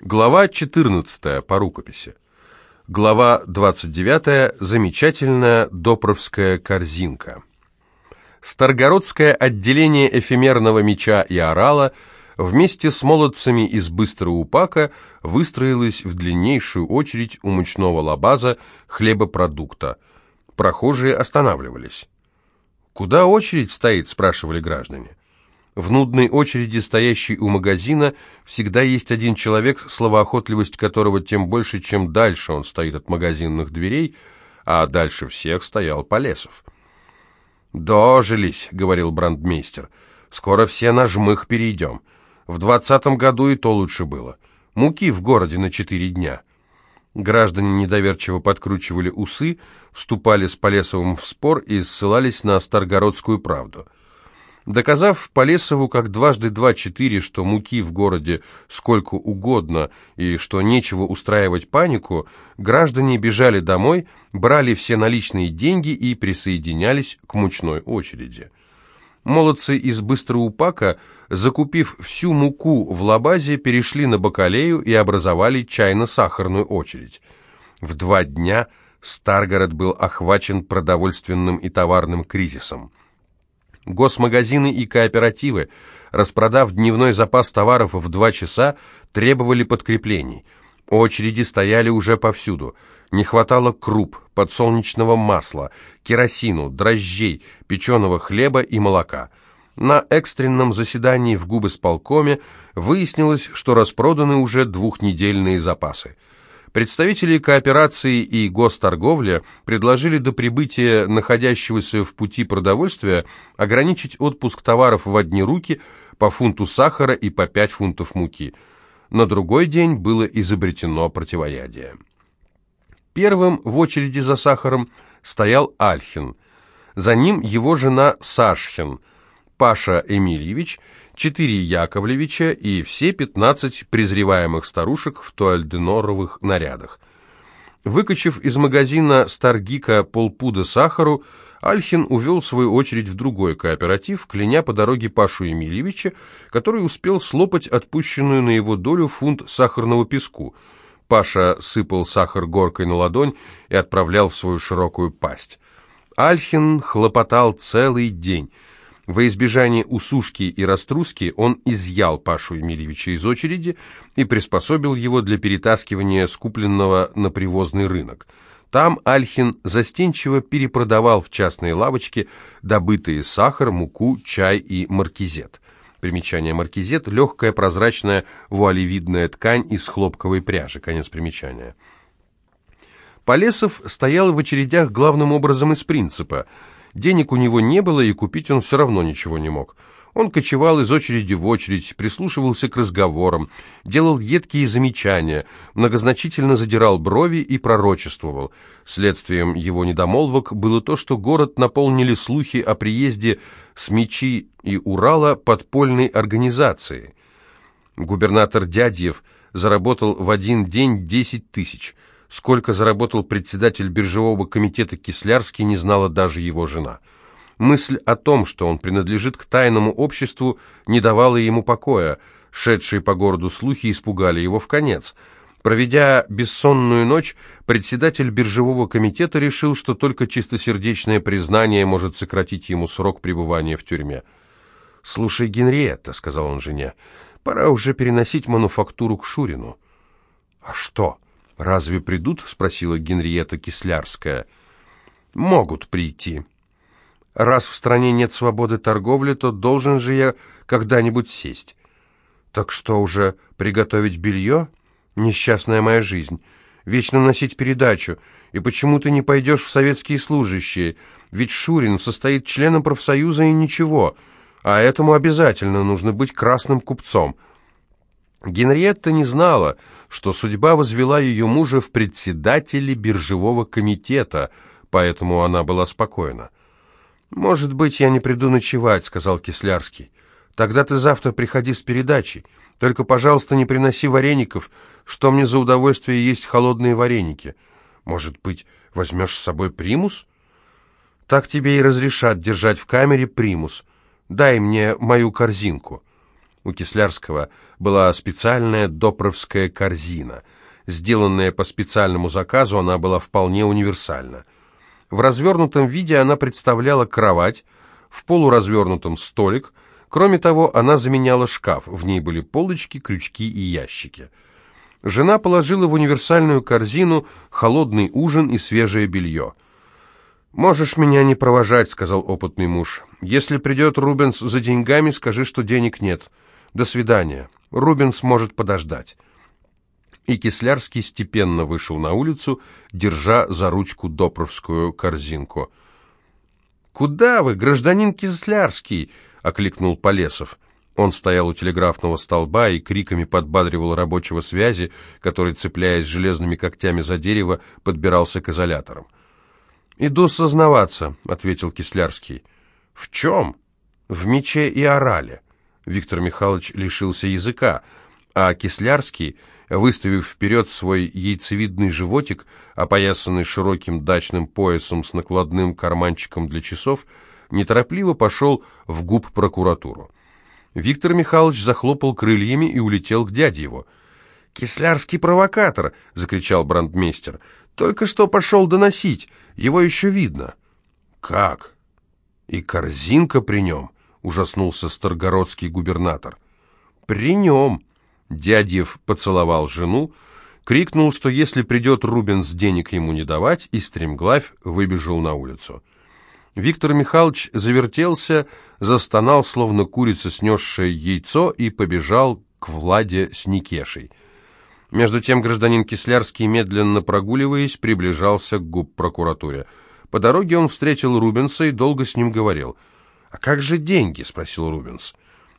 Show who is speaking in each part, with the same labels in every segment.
Speaker 1: Глава 14 по рукописи. Глава 29. Замечательная Допровская корзинка. Старгородское отделение эфемерного меча и орала вместе с молодцами из Быстрого Упака выстроилось в длиннейшую очередь у мучного лабаза хлебопродукта. Прохожие останавливались. «Куда очередь стоит?» – спрашивали граждане. В нудной очереди, стоящей у магазина, всегда есть один человек, словоохотливость которого тем больше, чем дальше он стоит от магазинных дверей, а дальше всех стоял Полесов. «Дожились», — говорил брандмейстер, — «скоро все на жмых перейдем. В двадцатом году и то лучше было. Муки в городе на четыре дня». Граждане недоверчиво подкручивали усы, вступали с Полесовым в спор и ссылались на Старгородскую правду — Доказав Полесову как дважды два четыре, что муки в городе сколько угодно и что нечего устраивать панику, граждане бежали домой, брали все наличные деньги и присоединялись к мучной очереди. Молодцы из Быстроупака, закупив всю муку в лабазе, перешли на бакалею и образовали чайно-сахарную очередь. В два дня Старгород был охвачен продовольственным и товарным кризисом. Госмагазины и кооперативы, распродав дневной запас товаров в два часа, требовали подкреплений. Очереди стояли уже повсюду. Не хватало круп, подсолнечного масла, керосину, дрожжей, печеного хлеба и молока. На экстренном заседании в губысполкоме выяснилось, что распроданы уже двухнедельные запасы. Представители кооперации и госторговли предложили до прибытия находящегося в пути продовольствия ограничить отпуск товаров в одни руки по фунту сахара и по 5 фунтов муки. На другой день было изобретено противоядие. Первым в очереди за сахаром стоял Альхин. За ним его жена Сашхин, Паша Эмильевич – четыре Яковлевича и все пятнадцать презреваемых старушек в туальденоровых нарядах. Выкачив из магазина Старгика полпуда сахару, Альхин увел свою очередь в другой кооператив, кляня по дороге Пашу Емельевича, который успел слопать отпущенную на его долю фунт сахарного песку. Паша сыпал сахар горкой на ладонь и отправлял в свою широкую пасть. Альхин хлопотал целый день – во избежание усушки и раструски он изъял Пашу Емельевича из очереди и приспособил его для перетаскивания скупленного на привозный рынок. Там Альхин застенчиво перепродавал в частные лавочки добытые сахар, муку, чай и маркизет. Примечание маркизет – легкая прозрачная вуалевидная ткань из хлопковой пряжи. Конец примечания. Полесов стоял в очередях главным образом из принципа – Денег у него не было, и купить он все равно ничего не мог. Он кочевал из очереди в очередь, прислушивался к разговорам, делал едкие замечания, многозначительно задирал брови и пророчествовал. Следствием его недомолвок было то, что город наполнили слухи о приезде с Мечи и Урала подпольной организации. Губернатор Дядьев заработал в один день 10 тысяч – Сколько заработал председатель биржевого комитета Кислярский, не знала даже его жена. Мысль о том, что он принадлежит к тайному обществу, не давала ему покоя. Шедшие по городу слухи испугали его в конец. Проведя бессонную ночь, председатель биржевого комитета решил, что только чистосердечное признание может сократить ему срок пребывания в тюрьме. «Слушай, Генриетта», — сказал он жене, — «пора уже переносить мануфактуру к Шурину». «А что?» «Разве придут?» — спросила Генриетта Кислярская. «Могут прийти. Раз в стране нет свободы торговли, то должен же я когда-нибудь сесть. Так что уже, приготовить белье? Несчастная моя жизнь. Вечно носить передачу. И почему ты не пойдешь в советские служащие? Ведь Шурин состоит членом профсоюза и ничего. А этому обязательно нужно быть красным купцом». Генриетта не знала, что судьба возвела ее мужа в председателе биржевого комитета, поэтому она была спокойна. «Может быть, я не приду ночевать», — сказал Кислярский. «Тогда ты завтра приходи с передачей. Только, пожалуйста, не приноси вареников. Что мне за удовольствие есть холодные вареники? Может быть, возьмешь с собой примус?» «Так тебе и разрешат держать в камере примус. Дай мне мою корзинку». У Кислярского была специальная допровская корзина. Сделанная по специальному заказу, она была вполне универсальна. В развернутом виде она представляла кровать, в полуразвернутом столик. Кроме того, она заменяла шкаф. В ней были полочки, крючки и ящики. Жена положила в универсальную корзину холодный ужин и свежее белье. «Можешь меня не провожать», — сказал опытный муж. «Если придет Рубенс за деньгами, скажи, что денег нет. До свидания. Рубенс может подождать». И Кислярский степенно вышел на улицу, держа за ручку допровскую корзинку. «Куда вы, гражданин Кислярский?» — окликнул Полесов. Он стоял у телеграфного столба и криками подбадривал рабочего связи, который, цепляясь железными когтями за дерево, подбирался к изоляторам. «Иду сознаваться», — ответил Кислярский. «В чем?» «В мече и орале». Виктор Михайлович лишился языка, а Кислярский, выставив вперед свой яйцевидный животик, опоясанный широким дачным поясом с накладным карманчиком для часов, неторопливо пошел в губ прокуратуру. Виктор Михайлович захлопал крыльями и улетел к дяде его. «Кислярский провокатор!» — закричал брандмейстер. «Только что пошел доносить. Его еще видно». «Как? И корзинка при нем?» — ужаснулся старгородский губернатор. «При нем!» — Дядьев поцеловал жену, крикнул, что если придет Рубенс, денег ему не давать, и стремглавь выбежал на улицу. Виктор Михайлович завертелся, застонал, словно курица, снесшая яйцо, и побежал к Владе с Никешей. Между тем гражданин Кислярский, медленно прогуливаясь, приближался к губ прокуратуре. По дороге он встретил Рубенса и долго с ним говорил. «А как же деньги?» — спросил Рубенс.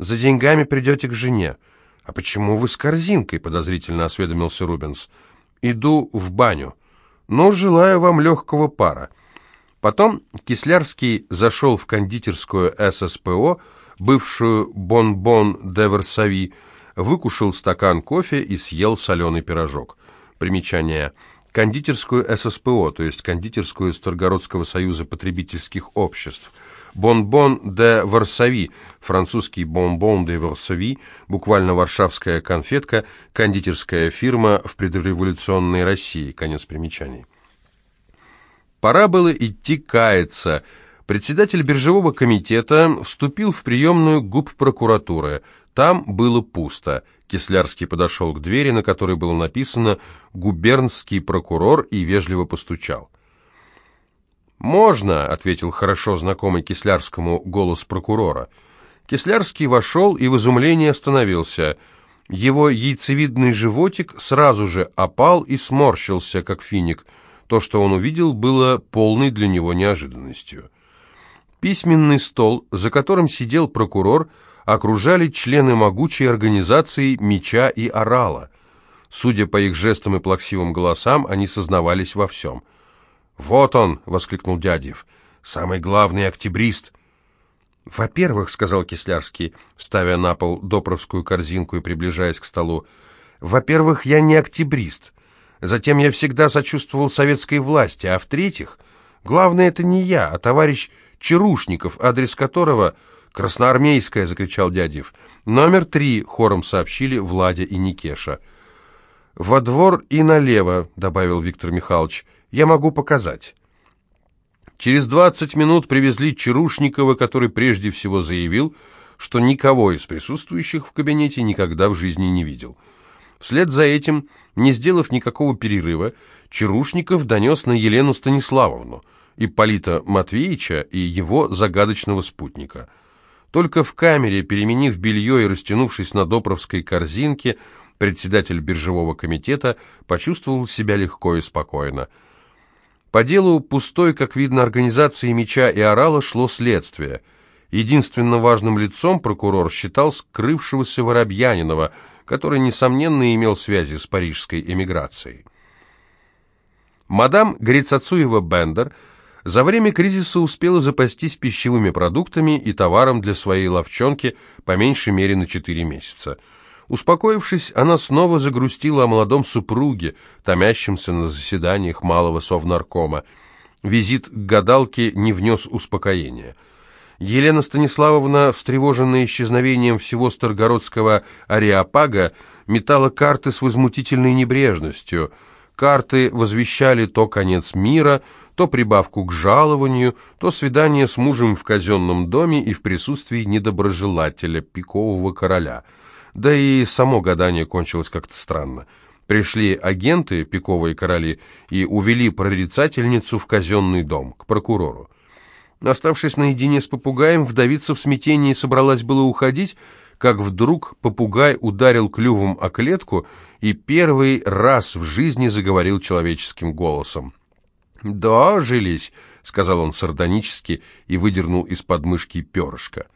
Speaker 1: «За деньгами придете к жене». «А почему вы с корзинкой?» — подозрительно осведомился Рубенс. «Иду в баню. Но желаю вам легкого пара». Потом Кислярский зашел в кондитерскую ССПО, бывшую «Бон-Бон де Версави», выкушал стакан кофе и съел соленый пирожок. Примечание. Кондитерскую ССПО, то есть кондитерскую Старгородского союза потребительских обществ. «Бон-Бон де Варсави», французский «Бон-Бон де Варсави», буквально варшавская конфетка, кондитерская фирма в предреволюционной России. Конец примечаний. Пора было идти каяться. Председатель биржевого комитета вступил в приемную губ прокуратуры. Там было пусто. Кислярский подошел к двери, на которой было написано «Губернский прокурор» и вежливо постучал. «Можно», — ответил хорошо знакомый Кислярскому голос прокурора. Кислярский вошел и в изумлении остановился. Его яйцевидный животик сразу же опал и сморщился, как финик — то, что он увидел, было полной для него неожиданностью. Письменный стол, за которым сидел прокурор, окружали члены могучей организации «Меча и Орала». Судя по их жестам и плаксивым голосам, они сознавались во всем. «Вот он!» — воскликнул Дядев. «Самый главный октябрист!» «Во-первых, — сказал Кислярский, ставя на пол допровскую корзинку и приближаясь к столу, — во-первых, я не октябрист. Затем я всегда сочувствовал советской власти, а в-третьих, главное это не я, а товарищ Чарушников, адрес которого «Красноармейская», — закричал Дядев. «Номер три», — хором сообщили Владя и Никеша. «Во двор и налево», — добавил Виктор Михайлович. «Я могу показать». Через двадцать минут привезли Чарушникова, который прежде всего заявил, что никого из присутствующих в кабинете никогда в жизни не видел. Вслед за этим, не сделав никакого перерыва, Чарушников донес на Елену Станиславовну, Ипполита Матвеевича и его загадочного спутника. Только в камере, переменив белье и растянувшись на допровской корзинке, председатель биржевого комитета почувствовал себя легко и спокойно. По делу пустой, как видно, организации меча и орала шло следствие. Единственно важным лицом прокурор считал скрывшегося Воробьянинова – который, несомненно, имел связи с парижской эмиграцией. Мадам Грицацуева-Бендер за время кризиса успела запастись пищевыми продуктами и товаром для своей ловчонки по меньшей мере на 4 месяца. Успокоившись, она снова загрустила о молодом супруге, томящемся на заседаниях малого совнаркома. Визит к гадалке не внес успокоения – Елена Станиславовна, встревоженная исчезновением всего Старгородского ареопага, метала карты с возмутительной небрежностью. Карты возвещали то конец мира, то прибавку к жалованию, то свидание с мужем в казенном доме и в присутствии недоброжелателя, пикового короля. Да и само гадание кончилось как-то странно. Пришли агенты, пиковые короли, и увели прорицательницу в казенный дом, к прокурору. Оставшись наедине с попугаем, вдовица в смятении собралась было уходить, как вдруг попугай ударил клювом о клетку и первый раз в жизни заговорил человеческим голосом. «Дожились», — сказал он сардонически и выдернул из подмышки перышко.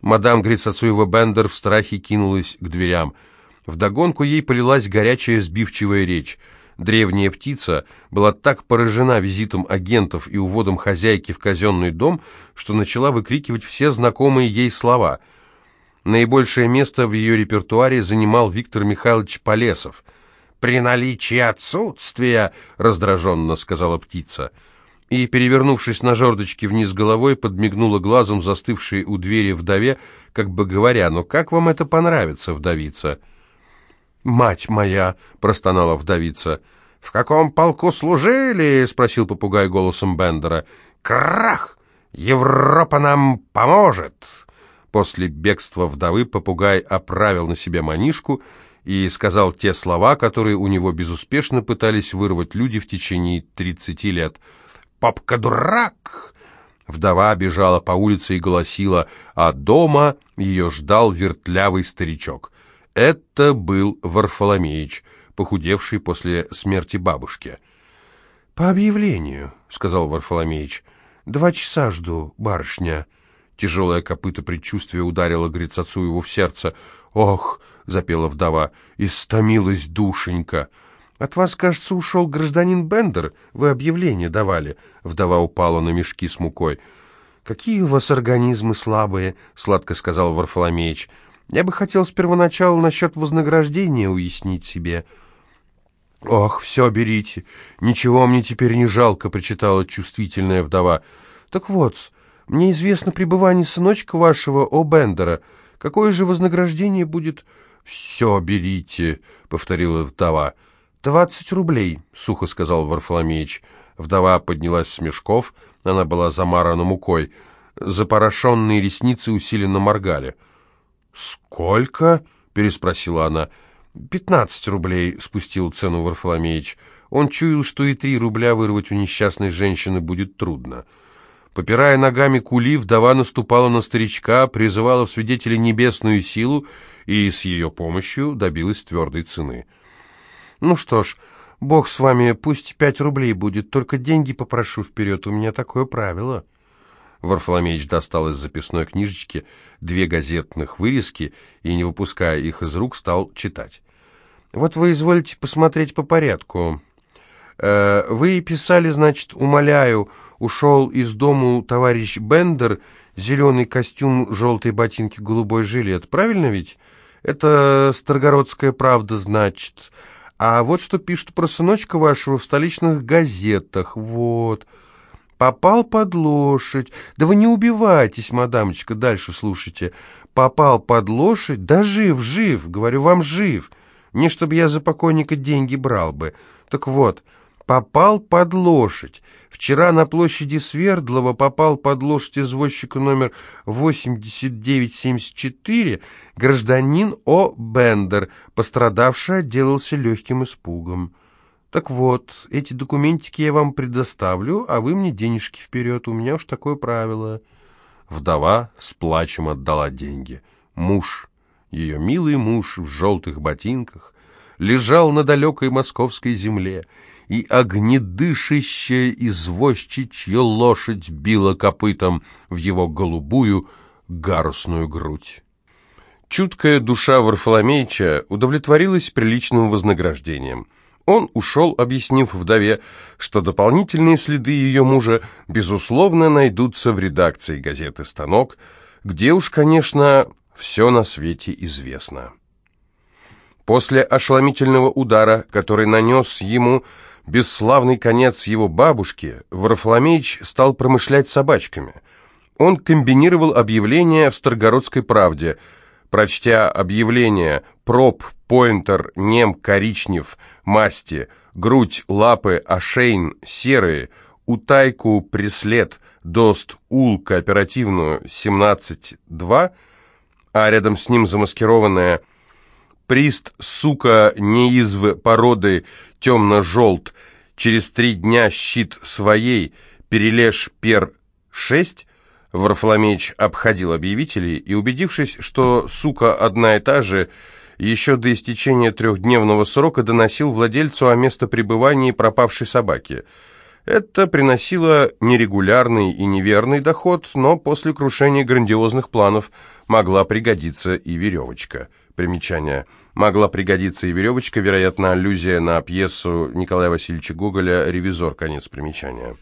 Speaker 1: Мадам Грицацуева-Бендер в страхе кинулась к дверям — Вдогонку ей полилась горячая сбивчивая речь. Древняя птица была так поражена визитом агентов и уводом хозяйки в казенный дом, что начала выкрикивать все знакомые ей слова. Наибольшее место в ее репертуаре занимал Виктор Михайлович Полесов. «При наличии отсутствия», — раздраженно сказала птица, и, перевернувшись на жердочке вниз головой, подмигнула глазом застывшей у двери вдове, как бы говоря, «Ну как вам это понравится, вдовица?» «Мать моя!» — простонала вдовица. «В каком полку служили?» — спросил попугай голосом Бендера. «Крах! Европа нам поможет!» После бегства вдовы попугай оправил на себе манишку и сказал те слова, которые у него безуспешно пытались вырвать люди в течение тридцати лет. «Попка дурак!» Вдова бежала по улице и голосила, а дома ее ждал вертлявый старичок — это был Варфоломеич, похудевший после смерти бабушки. «По объявлению», — сказал Варфоломеич. «Два часа жду, барышня». Тяжелое копыто предчувствия ударило Грицацуеву в сердце. «Ох!» — запела вдова. «Истомилась душенька!» «От вас, кажется, ушел гражданин Бендер. Вы объявление давали». Вдова упала на мешки с мукой. «Какие у вас организмы слабые», — сладко сказал Варфоломеич. Я бы хотел с первоначала насчет вознаграждения уяснить себе. «Ох, все берите, ничего мне теперь не жалко», — прочитала чувствительная вдова. «Так вот, мне известно пребывание сыночка вашего, О. Бендера. Какое же вознаграждение будет?» «Все берите», — повторила вдова. «Двадцать рублей», — сухо сказал Варфоломеич. Вдова поднялась с мешков, она была замарана мукой. Запорошенные ресницы усиленно моргали. «Сколько?» — переспросила она. «Пятнадцать рублей», — спустил цену Варфоломеич. Он чуял, что и три рубля вырвать у несчастной женщины будет трудно. Попирая ногами кули, вдова наступала на старичка, призывала в свидетели небесную силу и с ее помощью добилась твердой цены. «Ну что ж, бог с вами, пусть пять рублей будет, только деньги попрошу вперед, у меня такое правило». Варфоломеич достал из записной книжечки две газетных вырезки и, не выпуская их из рук, стал читать. «Вот вы изволите посмотреть по порядку. Э, вы писали, значит, умоляю, ушел из дому товарищ Бендер, зеленый костюм, желтые ботинки, голубой жилет. Правильно ведь? Это Старгородская правда, значит. А вот что пишут про сыночка вашего в столичных газетах. Вот». Попал под лошадь. Да вы не убивайтесь, мадамочка, дальше слушайте. Попал под лошадь, да жив, жив, говорю вам, жив. Не чтобы я за покойника деньги брал бы. Так вот, попал под лошадь. Вчера на площади Свердлова попал под лошадь извозчика номер 8974 гражданин О. Бендер. Пострадавший отделался легким испугом. Так вот, эти документики я вам предоставлю, а вы мне денежки вперед, у меня уж такое правило. Вдова с плачем отдала деньги. Муж, ее милый муж в желтых ботинках, лежал на далекой московской земле, и огнедышащая извозчичья лошадь била копытом в его голубую гарусную грудь. Чуткая душа Варфоломеича удовлетворилась приличным вознаграждением — он ушел, объяснив вдове, что дополнительные следы ее мужа, безусловно, найдутся в редакции газеты «Станок», где уж, конечно, все на свете известно. После ошеломительного удара, который нанес ему бесславный конец его бабушки, Варфоломеич стал промышлять собачками. он комбинировал объявления в Старгородской правде. Прочтя объявление «Проб, Пойнтер, Нем, Коричнев, Масти», «Грудь, Лапы, Ошейн, Серые», «Утайку, Преслед», «Дост, Ул, Кооперативную, 17-2», а рядом с ним замаскированная «Прист, сука, неизв породы, темно-желт», «Через три дня щит своей», «Перележ, пер, 6», Варфоломеич обходил объявителей и, убедившись, что сука одна и та же, еще до истечения трехдневного срока доносил владельцу о местопребывании пропавшей собаки. Это приносило нерегулярный и неверный доход, но после крушения грандиозных планов могла пригодиться и веревочка. Примечание. Могла пригодиться и веревочка, вероятно, аллюзия на пьесу Николая Васильевича Гоголя «Ревизор». Конец примечания.